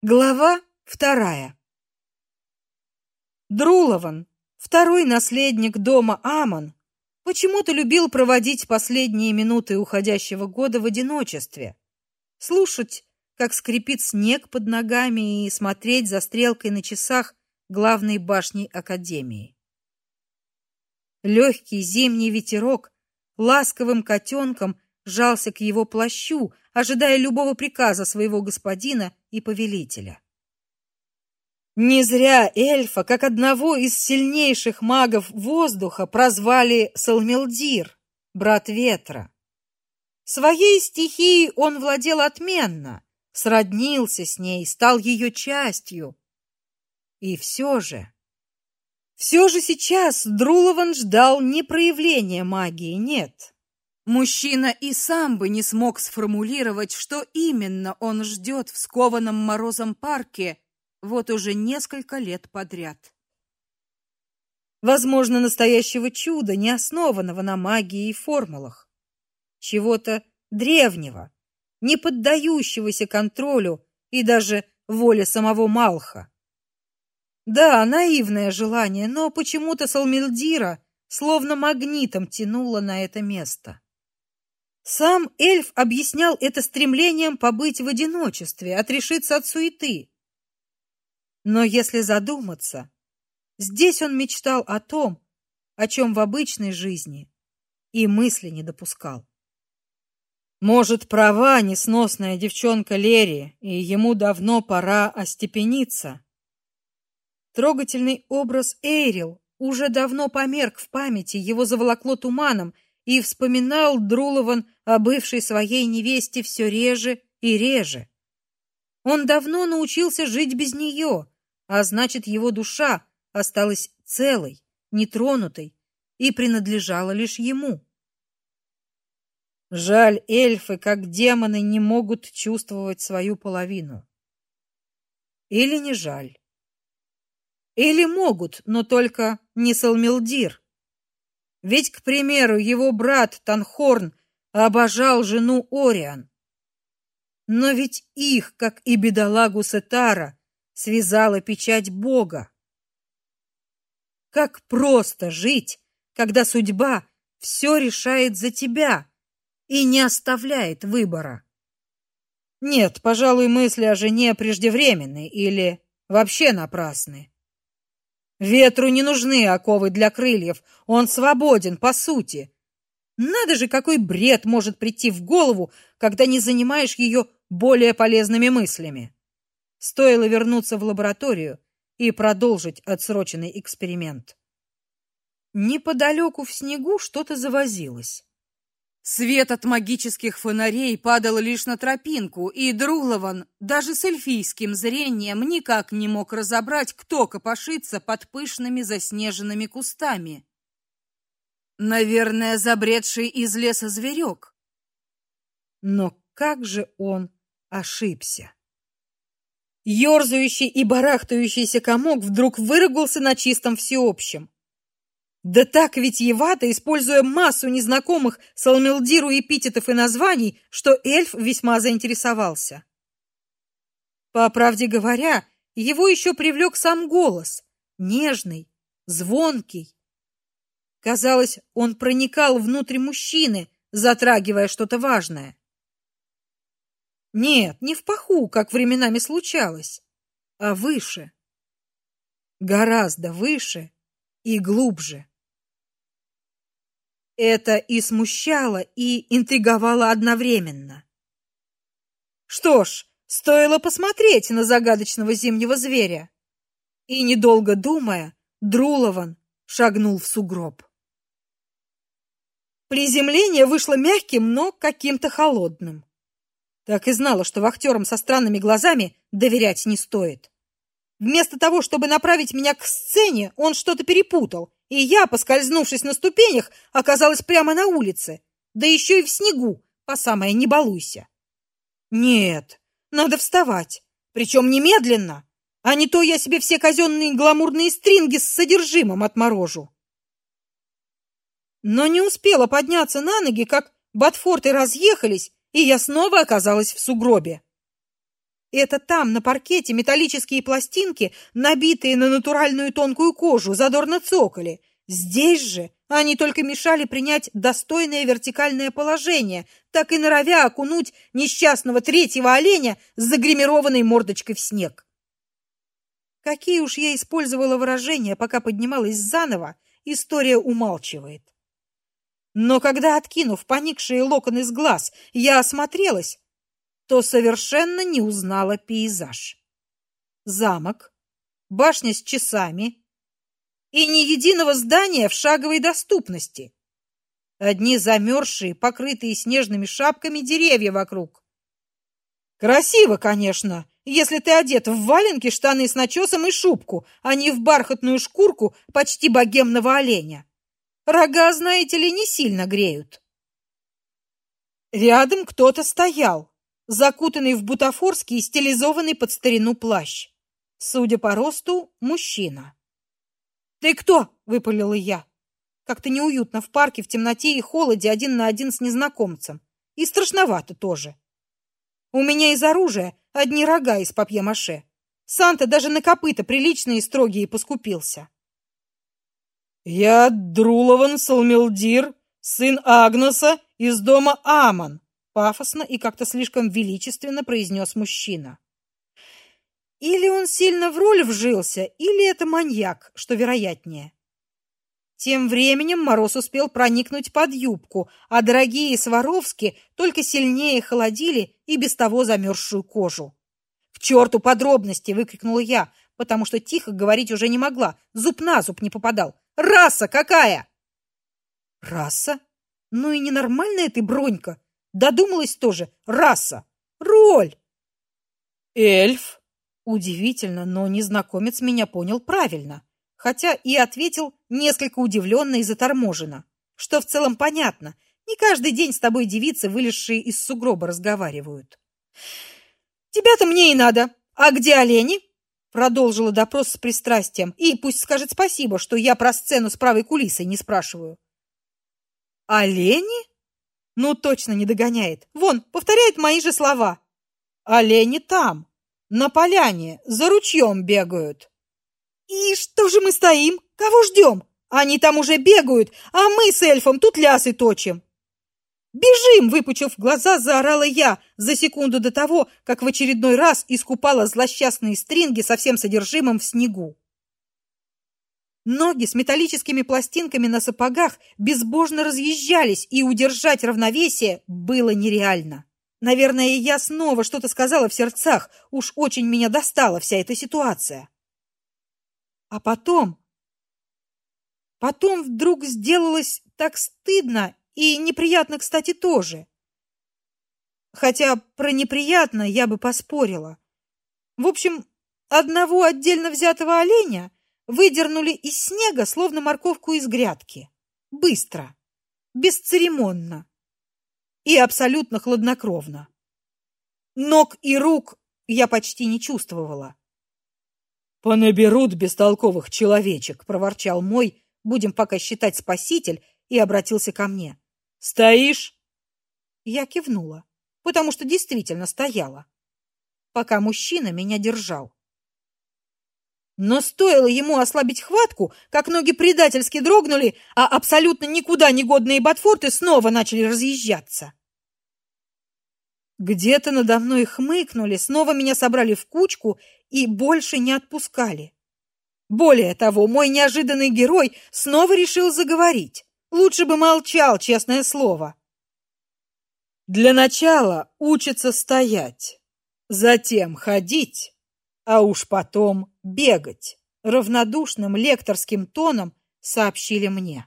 Глава вторая. Друлован, второй наследник дома Амон, почему-то любил проводить последние минуты уходящего года в одиночестве, слушать, как скрипит снег под ногами и смотреть за стрелкой на часах главной башни академии. Легкий зимний ветерок ласковым котенком жался к его плащу, ожидая любого приказа своего господина и повелителя. Не зря эльфа, как одного из сильнейших магов воздуха, прозвали Салмелдир, брат ветра. Своей стихией он владел отменно, сроднился с ней, стал ее частью. И все же, все же сейчас Друлован ждал не проявления магии, нет. Мужчина и сам бы не смог сформулировать, что именно он ждет в скованном морозом парке вот уже несколько лет подряд. Возможно, настоящего чуда, не основанного на магии и формулах, чего-то древнего, не поддающегося контролю и даже воле самого Малха. Да, наивное желание, но почему-то Салмилдира словно магнитом тянуло на это место. Сам эльф объяснял это стремлением побыть в одиночестве, отрешиться от суеты. Но если задуматься, здесь он мечтал о том, о чем в обычной жизни и мысли не допускал. Может, права несносная девчонка Лери, и ему давно пора остепениться. Трогательный образ Эйрил уже давно померк в памяти, его заволокло туманом, и вспоминал Друлован о бывшей своей невесте все реже и реже. Он давно научился жить без нее, а значит, его душа осталась целой, нетронутой и принадлежала лишь ему. Жаль, эльфы, как демоны, не могут чувствовать свою половину. Или не жаль. Или могут, но только не Салмилдир. Ведь, к примеру, его брат Танхорн обожал жену Ориан. Но ведь их, как и бедолагу Сетара, связала печать Бога. Как просто жить, когда судьба все решает за тебя и не оставляет выбора. Нет, пожалуй, мысли о жене преждевременны или вообще напрасны. Ветру не нужны оковы для крыльев, он свободен по сути. Надо же, какой бред может прийти в голову, когда не занимаешь ее более полезными мыслями. Стоило вернуться в лабораторию и продолжить отсроченный эксперимент. Неподалеку в снегу что-то завозилось. Свет от магических фонарей падал лишь на тропинку, и Друлован даже с эльфийским зрением никак не мог разобрать, кто копошится под пышными заснеженными кустами. Наверное, забредший из леса зверек. Но как же он ошибся? Ёрзающий и барахтающийся комок вдруг выругался на чистом всеобщем. Да так ведь Евата, используя массу незнакомых Салмелдиру эпитетов и названий, что эльф весьма заинтересовался. По правде говоря, его еще привлек сам голос, нежный, звонкий. Казалось, он проникал внутрь мужчины, затрагивая что-то важное. Нет, не в паху, как временами случалось, а выше. Гораздо выше и глубже. Это и смущало, и интриговало одновременно. Что ж, стоило посмотреть на загадочного зимнего зверя. И недолго думая, Друлован шагнул в сугроб. Приземление вышло мягким, но каким-то холодным. Так и знала, что вахтерам со странными глазами доверять не стоит. Вместо того, чтобы направить меня к сцене, он что-то перепутал, и я, поскользнувшись на ступенях, оказалась прямо на улице, да еще и в снегу, по самое не балуйся. Нет, надо вставать, причем немедленно, а не то я себе все казенные гламурные стринги с содержимым отморожу. Но не успела подняться на ноги, как Батфорты разъехались, и я снова оказалась в сугробе. Это там, на паркете, металлические пластинки, набитые на натуральную тонкую кожу, задорно цокали. Здесь же они только мешали принять достойное вертикальное положение, так и норовя окунуть несчастного третьего оленя с загримированной мордочкой в снег. Какие уж я использовала выражения, пока поднималась заново, история умалчивает. Но когда, откинув поникшие локоны с глаз, я осмотрелась, то совершенно не узнала пейзаж. Замок, башня с часами и ни единого здания в шаговой доступности. Одни замерзшие, покрытые снежными шапками деревья вокруг. Красиво, конечно, если ты одет в валенки, штаны с начесом и шубку, а не в бархатную шкурку почти богемного оленя. Рога, знаете ли, не сильно греют. Рядом кто-то стоял, закутанный в бутафорский стилизованный под старину плащ. Судя по росту, мужчина. "Ты кто?" выпалила я. Как-то неуютно в парке в темноте и холоде один на один с незнакомцем. И страшновато тоже. У меня из оружия одни рога из папье-маше. Санта даже на копыта приличные и строгие поскупился. Я Друлован Салмилдир, сын Агнеса из дома Аман, пафосно и как-то слишком величественно произнес мужчина. Или он сильно в роль вжился, или это маньяк, что вероятнее. Тем временем Мороз успел проникнуть под юбку, а дорогие Сваровски только сильнее холодили и без того замерзшую кожу. «К черту подробности!» — выкрикнула я, потому что тихо говорить уже не могла, зуб на зуб не попадал. «Раса какая?» «Раса? Ну и ненормальная ты, Бронька!» Додумалась тоже. Раса. Роль. Эльф. Удивительно, но незнакомец меня понял правильно, хотя и ответил несколько удивленно и заторможенно, что в целом понятно. Не каждый день с тобой девицы, вылезшие из сугроба, разговаривают. Тебя-то мне и надо. А где олени? Продолжила допрос с пристрастием. И пусть скажет спасибо, что я про сцену с правой кулисой не спрашиваю. Олени? Ну, точно не догоняет. Вон, повторяет мои же слова. Олени там, на поляне, за ручьем бегают. И что же мы стоим? Кого ждем? Они там уже бегают, а мы с эльфом тут лясы точим. Бежим, выпучив глаза, заорала я за секунду до того, как в очередной раз искупала злосчастные стринги со всем содержимым в снегу. Ноги с металлическими пластинками на сапогах безбожно разъезжались, и удержать равновесие было нереально. Наверное, я снова что-то сказала в сердцах, уж очень меня достала вся эта ситуация. А потом... Потом вдруг сделалось так стыдно и неприятно, кстати, тоже. Хотя про неприятно я бы поспорила. В общем, одного отдельно взятого оленя выдернули из снега, словно морковку из грядки. Быстро, бесцеремонно и абсолютно хладнокровно. Ног и рук я почти не чувствовала. «Понаберут бестолковых человечек», — проворчал мой, будем пока считать спаситель, и обратился ко мне. «Стоишь?» Я кивнула, потому что действительно стояла, пока мужчина меня держал. Но стоило ему ослабить хватку, как ноги предательски дрогнули, а абсолютно никуда не годные ботфорты снова начали разъезжаться. Где-то надо мной хмыкнули, снова меня собрали в кучку и больше не отпускали. Более того, мой неожиданный герой снова решил заговорить. Лучше бы молчал, честное слово. Для начала учится стоять, затем ходить, а уж потом бегать, равнодушным лекторским тоном сообщили мне.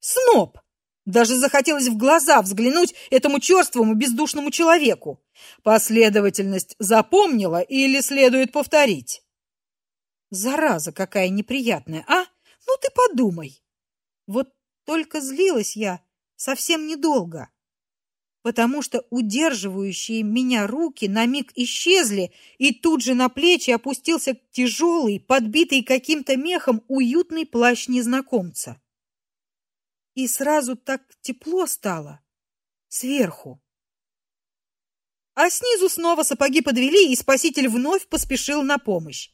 Сноб! Даже захотелось в глаза взглянуть этому черствому бездушному человеку. Последовательность запомнила или следует повторить? Зараза какая неприятная, а? Ну ты подумай. Вот только злилась я совсем недолго потому что удерживающие меня руки на миг исчезли, и тут же на плечи опустился тяжелый, подбитый каким-то мехом уютный плащ незнакомца. И сразу так тепло стало сверху. а снизу снова сапоги подвели, и спаситель вновь поспешил на помощь.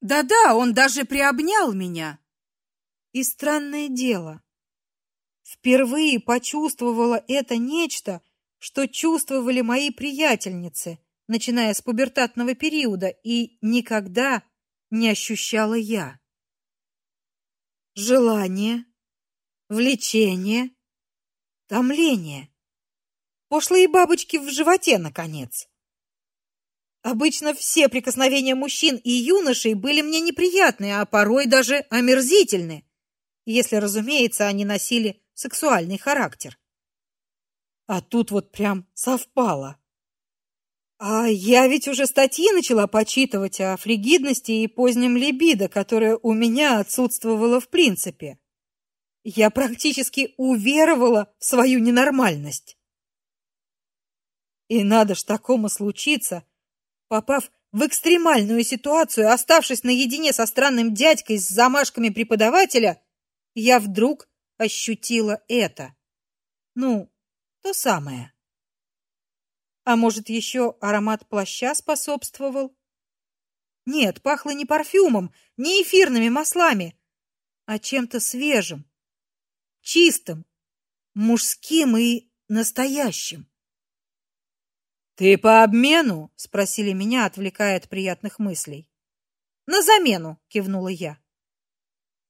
Да-да, он даже приобнял меня. И странное дело, впервые почувствовала это нечто, что чувствовали мои приятельницы, начиная с пубертатного периода, и никогда не ощущала я. Желание, влечение, томление. Пошлые бабочки в животе, наконец. Обычно все прикосновения мужчин и юношей были мне неприятны, а порой даже омерзительны, если, разумеется, они носили сексуальный характер. А тут вот прям совпало. А я ведь уже статьи начала почитывать о фригидности и позднем либидо, которое у меня отсутствовало в принципе. Я практически уверовала в свою ненормальность. И надо ж такому случиться, попав в экстремальную ситуацию, оставшись наедине со странным дядькой с замашками преподавателя, я вдруг ощутила это. Ну, то самое. А может, еще аромат плаща способствовал? Нет, пахло не парфюмом, не эфирными маслами, а чем-то свежим, чистым, мужским и настоящим. Ты по обмену? спросили меня, отвлекая от приятных мыслей. На замену, кивнула я.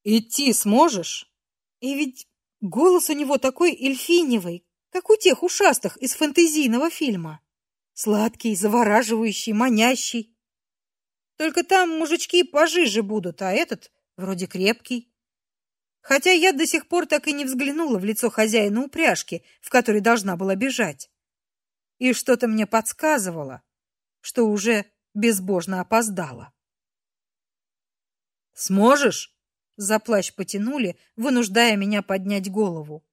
Идти сможешь? И ведь голос у него такой эльфиневый, как у тех ушастых из фэнтезийного фильма. Сладкий, завораживающий, манящий. Только там мужички пожиже будут, а этот вроде крепкий. Хотя я до сих пор так и не взглянула в лицо хозяина упряжки, в которой должна была бежать. И что-то мне подсказывало, что уже безбожно опоздала. Сможешь? За плащ потянули, вынуждая меня поднять голову.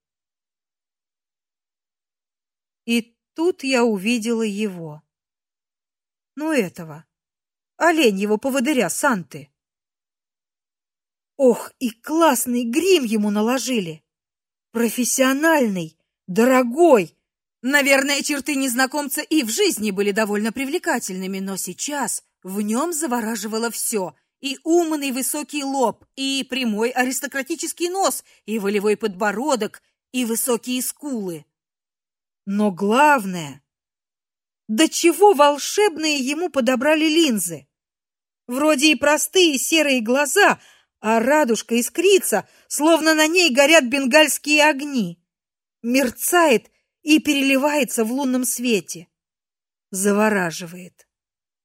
И Тут я увидела его. Ну этого, оленьего поводыря Санты. Ох, и классный грим ему наложили. Профессиональный, дорогой. Наверное, черты незнакомца и в жизни были довольно привлекательными, но сейчас в нем завораживало все: и умный высокий лоб, и прямой аристократический нос, и волевой подбородок, и высокие скулы. Но главное, до чего волшебные ему подобрали линзы. Вроде и простые серые глаза, а радужка искрится, словно на ней горят бенгальские огни. Мерцает и переливается в лунном свете. Завораживает.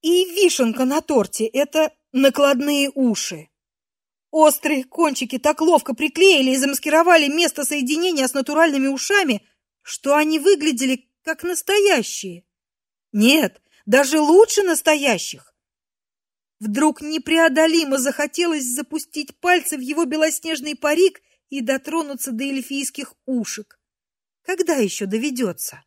И вишенка на торте это накладные уши. Острые кончики так ловко приклеили и замаскировали место соединения с натуральными ушами, что они выглядели как настоящие. Нет, даже лучше настоящих. Вдруг непреодолимо захотелось запустить пальцы в его белоснежный парик и дотронуться до эльфийских ушек. Когда еще доведется?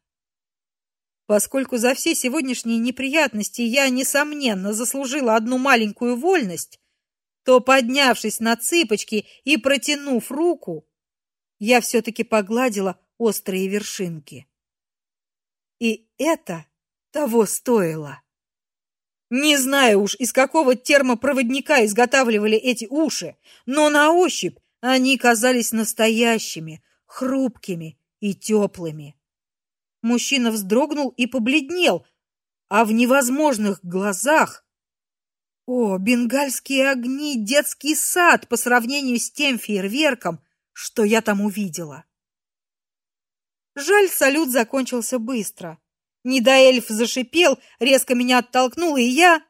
Поскольку за все сегодняшние неприятности я несомненно заслужила одну маленькую вольность, то, поднявшись на цыпочки и протянув руку, я все таки погладила острые вершинки. И это того стоило. Не знаю уж, из какого термопроводника изготавливали эти уши, но на ощупь они казались настоящими, хрупкими и теплыми. Мужчина вздрогнул и побледнел, а в невозможных глазах о, бенгальские огни, детский сад по сравнению с тем фейерверком, что я там увидела. Жаль, салют закончился быстро. Недоэльф зашипел, резко меня оттолкнул, и я...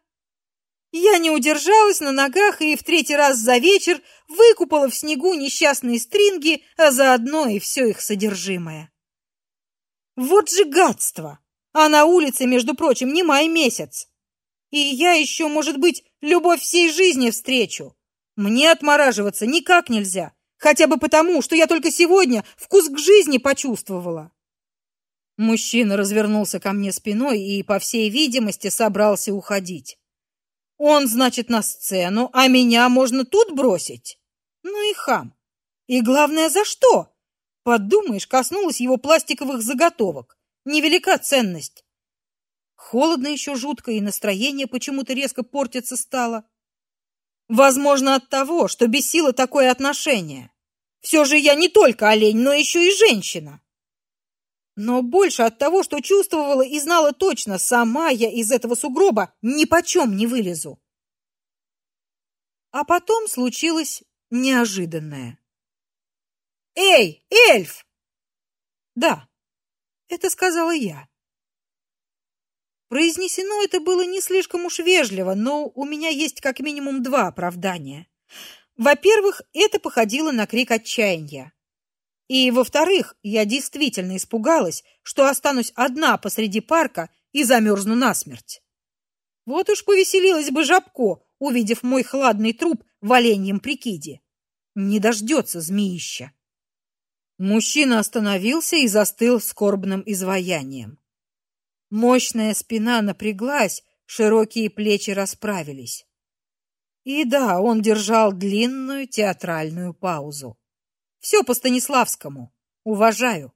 Я не удержалась на ногах и в третий раз за вечер выкупала в снегу несчастные стринги, а заодно и все их содержимое. Вот же гадство! А на улице, между прочим, не май месяц. И я еще, может быть, любовь всей жизни встречу. Мне отмораживаться никак нельзя. Хотя бы потому, что я только сегодня вкус к жизни почувствовала. Мужчина развернулся ко мне спиной и, по всей видимости, собрался уходить. Он, значит, на сцену, а меня можно тут бросить? Ну и хам. И главное, за что? Подумаешь, коснулась его пластиковых заготовок. Невелика ценность. Холодно еще жутко, и настроение почему-то резко портиться стало. Возможно, от того, что бесило такое отношение. Все же я не только олень, но еще и женщина. Но больше от того, что чувствовала и знала точно, сама я из этого сугроба ни почем не вылезу. А потом случилось неожиданное. «Эй, эльф!» «Да, это сказала я». Произнесено это было не слишком уж вежливо, но у меня есть как минимум два оправдания. Во-первых, это походило на крик отчаяния. И, во-вторых, я действительно испугалась, что останусь одна посреди парка и замерзну насмерть. Вот уж повеселилась бы Жабко, увидев мой хладный труп в оленьем прикиде. Не дождется змеища. Мужчина остановился и застыл скорбным изваянием. Мощная спина напряглась, широкие плечи расправились. И да, он держал длинную театральную паузу. Все по Станиславскому. Уважаю.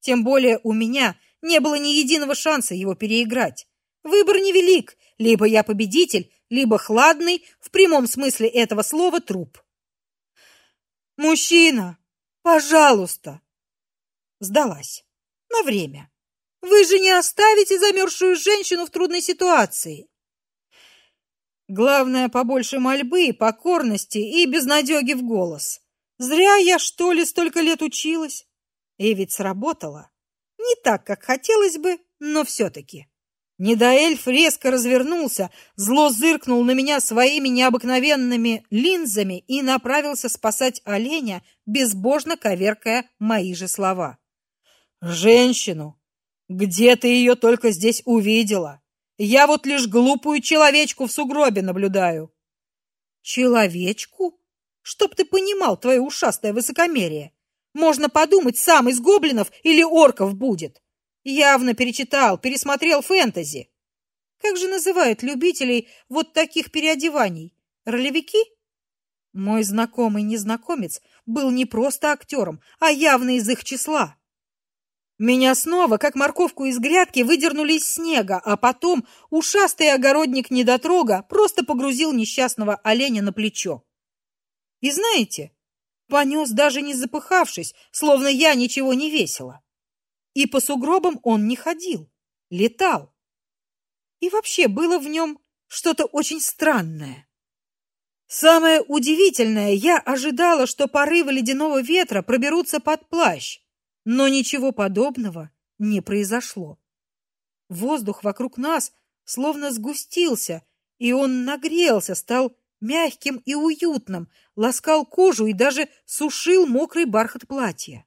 Тем более у меня не было ни единого шанса его переиграть. Выбор невелик: либо я победитель, либо хладный в прямом смысле этого слова труп. Мужчина, пожалуйста. Сдалась. На время. Вы же не оставите замерзшую женщину в трудной ситуации. Главное побольше мольбы, покорности и безнадёги в голос. Зря я что ли столько лет училась. И ведь сработало. Не так, как хотелось бы, но все таки Недоэльф резко развернулся, зло зыркнул на меня своими необыкновенными линзами и направился спасать оленя, безбожно коверкая мои же слова. Женщину, где ты ее только здесь увидела? Я вот лишь глупую человечку в сугробе наблюдаю. Человечку? Чтоб ты понимал, твое ушастое высокомерие. Можно подумать, сам из гоблинов или орков будет. Явно перечитал, пересмотрел фэнтези. Как же называют любителей вот таких переодеваний? Ролевики? Мой знакомый незнакомец был не просто актером, а явно из их числа. Меня снова, как морковку из грядки, выдернули из снега, а потом ушастый огородник недотрога просто погрузил несчастного оленя на плечо. И знаете, понес даже не запыхавшись, словно я ничего не весила. И по сугробам он не ходил, летал. И вообще было в нем что-то очень странное. Самое удивительное, я ожидала, что порывы ледяного ветра проберутся под плащ, но ничего подобного не произошло. Воздух вокруг нас словно сгустился, и он нагрелся, стал мягким и уютным, ласкал кожу и даже сушил мокрый бархат платья.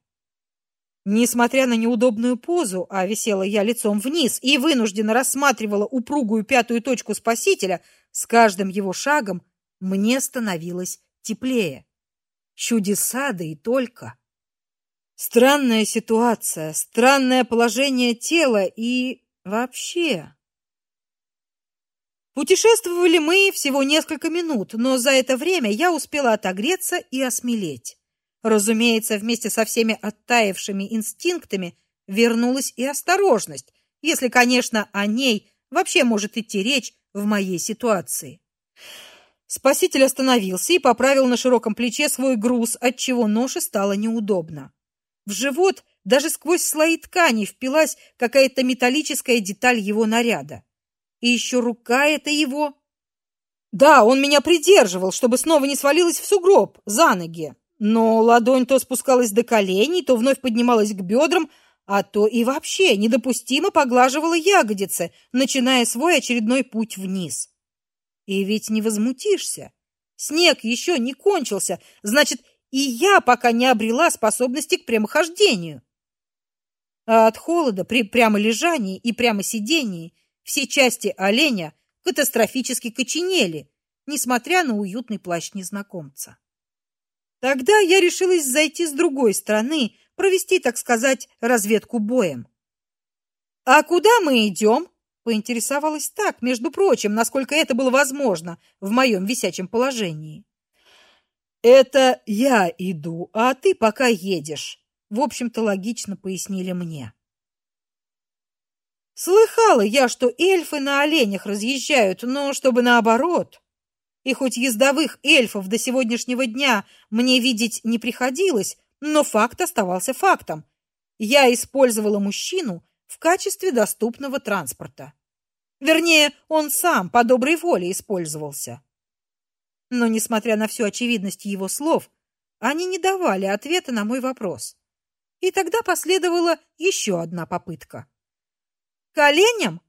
Несмотря на неудобную позу, а висела я лицом вниз и вынужденно рассматривала упругую пятую точку спасителя, с каждым его шагом мне становилось теплее. Чудеса да и только. Странная ситуация, странное положение тела и вообще. Путешествовали мы всего несколько минут, но за это время я успела отогреться и осмелеть. Разумеется, вместе со всеми оттаившими инстинктами вернулась и осторожность, если, конечно, о ней вообще может идти речь в моей ситуации. Спаситель остановился и поправил на широком плече свой груз, отчего ноше стало неудобно. В живот даже сквозь слои ткани впилась какая-то металлическая деталь его наряда. И еще рука эта его. Да, он меня придерживал, чтобы снова не свалилась в сугроб за ноги. Но ладонь то спускалась до коленей, то вновь поднималась к бедрам, а то и вообще недопустимо поглаживала ягодицы, начиная свой очередной путь вниз. И ведь не возмутишься. Снег еще не кончился, значит, и я пока не обрела способности к прямохождению. А от холода при прямолежании и прямосидении все части оленя катастрофически коченели, несмотря на уютный плащ незнакомца. Тогда я решилась зайти с другой стороны, провести, так сказать, разведку боем. А куда мы идем?» — поинтересовалась так, между прочим, насколько это было возможно в моем висячем положении. Это я иду, а ты пока едешь. В общем-то, логично пояснили мне. Слыхала я, что эльфы на оленях разъезжают, но чтобы наоборот. И хоть ездовых эльфов до сегодняшнего дня мне видеть не приходилось, но факт оставался фактом. Я использовала мужчину в качестве доступного транспорта. Вернее, он сам по доброй воле использовался. Но несмотря на всю очевидность его слов, они не давали ответа на мой вопрос. И тогда последовала еще одна попытка. Коленям?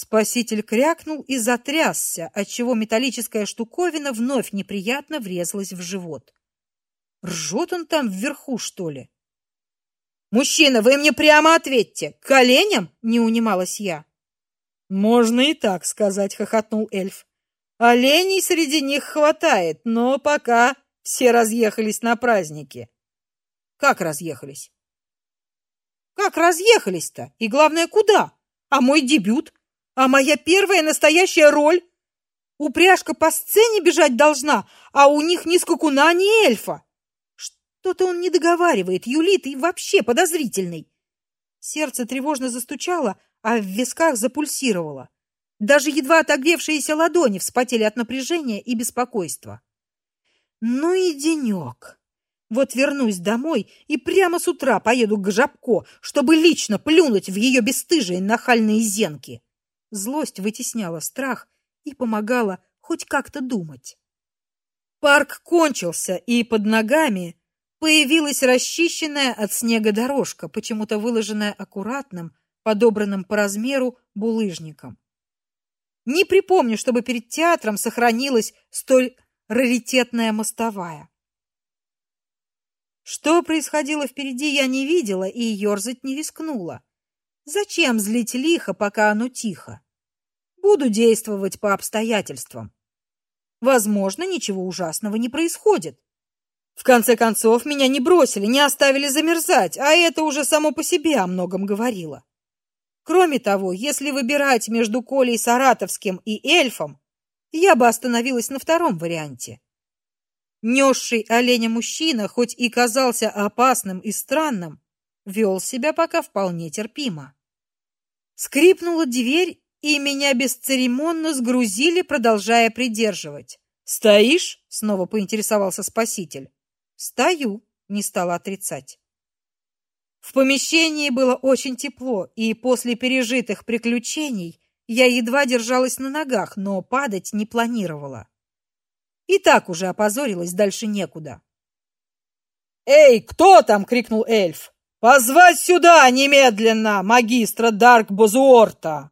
Спаситель крякнул и затрясся, отчего металлическая штуковина вновь неприятно врезалась в живот. Ржет он там вверху, что ли? Мужчина, вы мне прямо ответьте. Коленям? Не унималась я. Можно и так сказать, хохотнул эльф. Оленей среди них хватает, но пока все разъехались на праздники. Как разъехались? Как разъехались-то? И главное, куда? А мой дебют? А моя первая настоящая роль? Упряжка по сцене бежать должна, а у них ни скакуна, ни эльфа. Что-то он не договаривает, юлит и вообще подозрительный. Сердце тревожно застучало, а в висках запульсировало. Даже едва отогревшиеся ладони вспотели от напряжения и беспокойства. Ну и денек. Вот вернусь домой и прямо с утра поеду к Жабко, чтобы лично плюнуть в ее бесстыжие нахальные зенки. Злость вытесняла страх и помогала хоть как-то думать. Парк кончился, и под ногами появилась расчищенная от снега дорожка, почему-то выложенная аккуратным, подобранным по размеру булыжником. Не припомню, чтобы перед театром сохранилась столь раритетная мостовая. Что происходило впереди, я не видела и ерзать не рискнула. Зачем злить лихо, пока оно тихо? Буду действовать по обстоятельствам. Возможно, ничего ужасного не происходит. В конце концов, меня не бросили, не оставили замерзать, а это уже само по себе о многом говорило. Кроме того, если выбирать между Колей Саратовским и эльфом, я бы остановилась на втором варианте. Несший оленя мужчина, хоть и казался опасным и странным, вел себя пока вполне терпимо. Скрипнула дверь, и меня бесцеремонно сгрузили, продолжая придерживать. "Стоишь?" снова поинтересовался спаситель. "Стою", не стала отрицать. В помещении было очень тепло, и после пережитых приключений я едва держалась на ногах, но падать не планировала. И так уже опозорилась, дальше некуда. «Эй, кто там?» — крикнул эльф. «Позвать сюда немедленно магистра Дарк Бозуорта!»